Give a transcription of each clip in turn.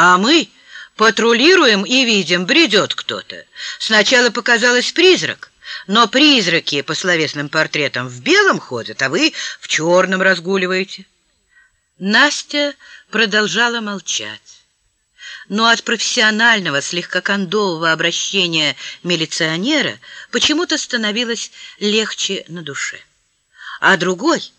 А мы патрулируем и видим, бредет кто-то. Сначала показалось призрак, но призраки по словесным портретам в белом ходят, а вы в черном разгуливаете. Настя продолжала молчать. Но от профессионального, слегка кондового обращения милиционера почему-то становилось легче на душе. А другой,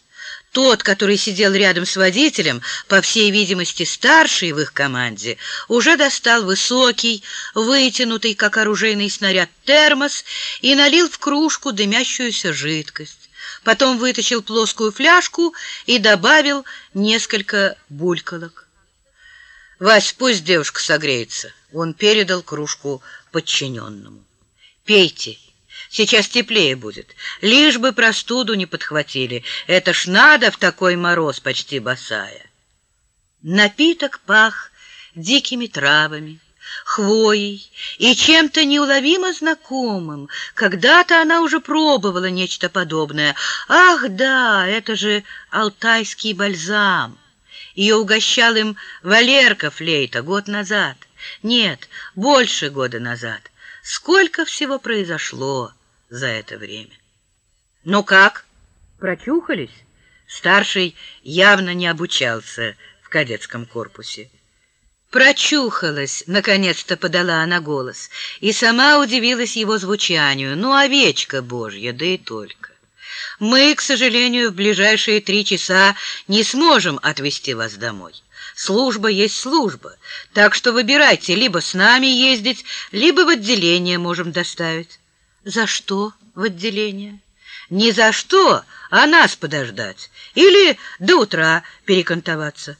тот, который сидел рядом с водителем, по всей видимости старший в их команде, уже достал высокий, вытянутый, как оружейный снаряд, термос и налил в кружку дымящуюся жидкость. Потом вытащил плоскую фляжку и добавил несколько булькалок. «Вась, пусть девушка согреется». Он передал кружку подчиненному. «Пейте, сейчас теплее будет, лишь бы простуду не подхватили. Это ж надо в такой мороз почти босая». Напиток пах дикими травами, хвоей и чем-то неуловимо знакомым. Когда-то она уже пробовала нечто подобное. Ах, да, это же алтайский бальзам. Ее угощал им Валерка Флейта год назад. Нет, больше года назад. Сколько всего произошло за это время. Ну как, прочухались? Старший явно не обучался в кадетском корпусе. Прочухалась, наконец-то подала она голос, и сама удивилась его звучанию. Ну, овечка божья, да и только. Мы, к сожалению, в ближайшие три часа не сможем отвезти вас домой. Служба есть служба, так что выбирайте, либо с нами ездить, либо в отделение можем доставить. За что в отделение? Не за что, а нас подождать. Или до утра перекантоваться.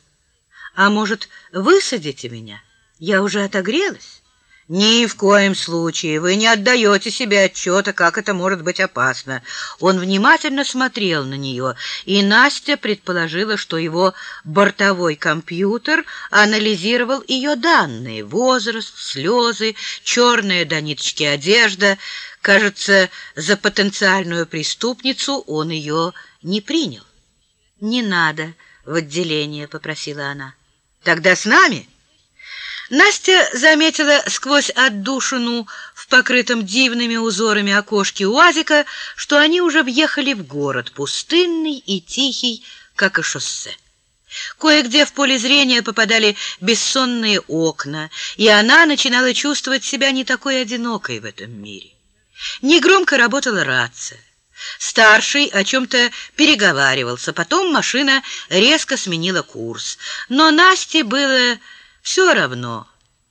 А может, высадите меня? Я уже отогрелась. «Ни в коем случае вы не отдаете себе отчета, как это может быть опасно». Он внимательно смотрел на нее, и Настя предположила, что его бортовой компьютер анализировал ее данные — возраст, слезы, черная до ниточки одежда. Кажется, за потенциальную преступницу он ее не принял. «Не надо в отделение», — попросила она. «Тогда с нами?» Настя заметила сквозь отдушину в покрытом дивными узорами окошке УАЗика, что они уже въехали в город, пустынный и тихий, как и шоссе. Кое-где в поле зрения попадали бессонные окна, и она начинала чувствовать себя не такой одинокой в этом мире. Негромко работала рация. Старший о чем-то переговаривался, потом машина резко сменила курс. Но Насте было все равно.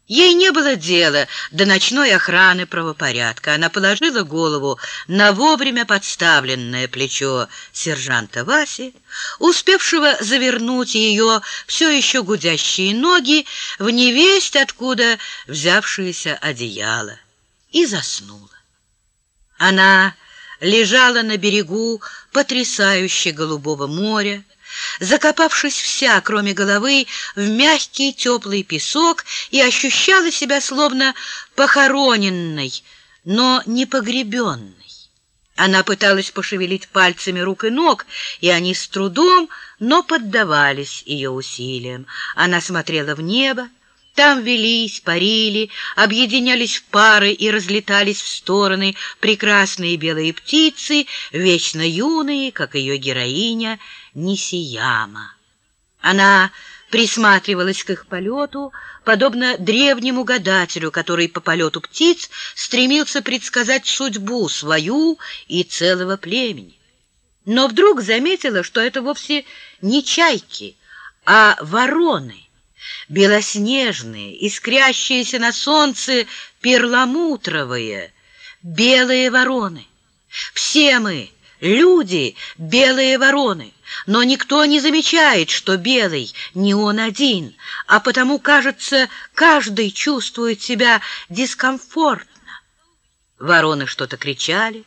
Ей не было дела до ночной охраны правопорядка. Она положила голову на вовремя подставленное плечо сержанта Васи, успевшего завернуть ее все еще гудящие ноги в невесть откуда взявшееся одеяло, и заснула. Она лежала на берегу потрясающе голубого моря, закопавшись вся, кроме головы, в мягкий теплый песок и ощущала себя словно похороненной, но не погребенной. Она пыталась пошевелить пальцами рук и ног, и они с трудом, но поддавались ее усилиям. Она смотрела в небо, там велись, парили, объединялись в пары и разлетались в стороны прекрасные белые птицы, вечно юные, как ее героиня Нисияма. Она присматривалась к их полету, подобно древнему гадателю, который по полету птиц стремился предсказать судьбу свою и целого племени. Но вдруг заметила, что это вовсе не чайки, а вороны белоснежные, искрящиеся на солнце перламутровые, белые вороны. Все мы, люди, белые вороны, но никто не замечает, что белый не он один, а потому, кажется, каждый чувствует себя дискомфортно. Вороны что-то кричали,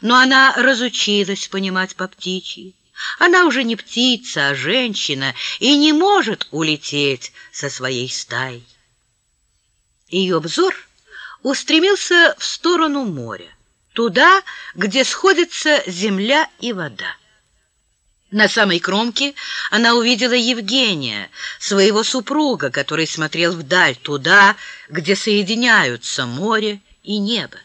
но она разучилась понимать по птичьи. Она уже не птица, а женщина и не может улететь со своей стаей. Ее взор устремился в сторону моря, туда, где сходятся земля и вода. На самой кромке она увидела Евгения, своего супруга, который смотрел вдаль, туда, где соединяются море и небо.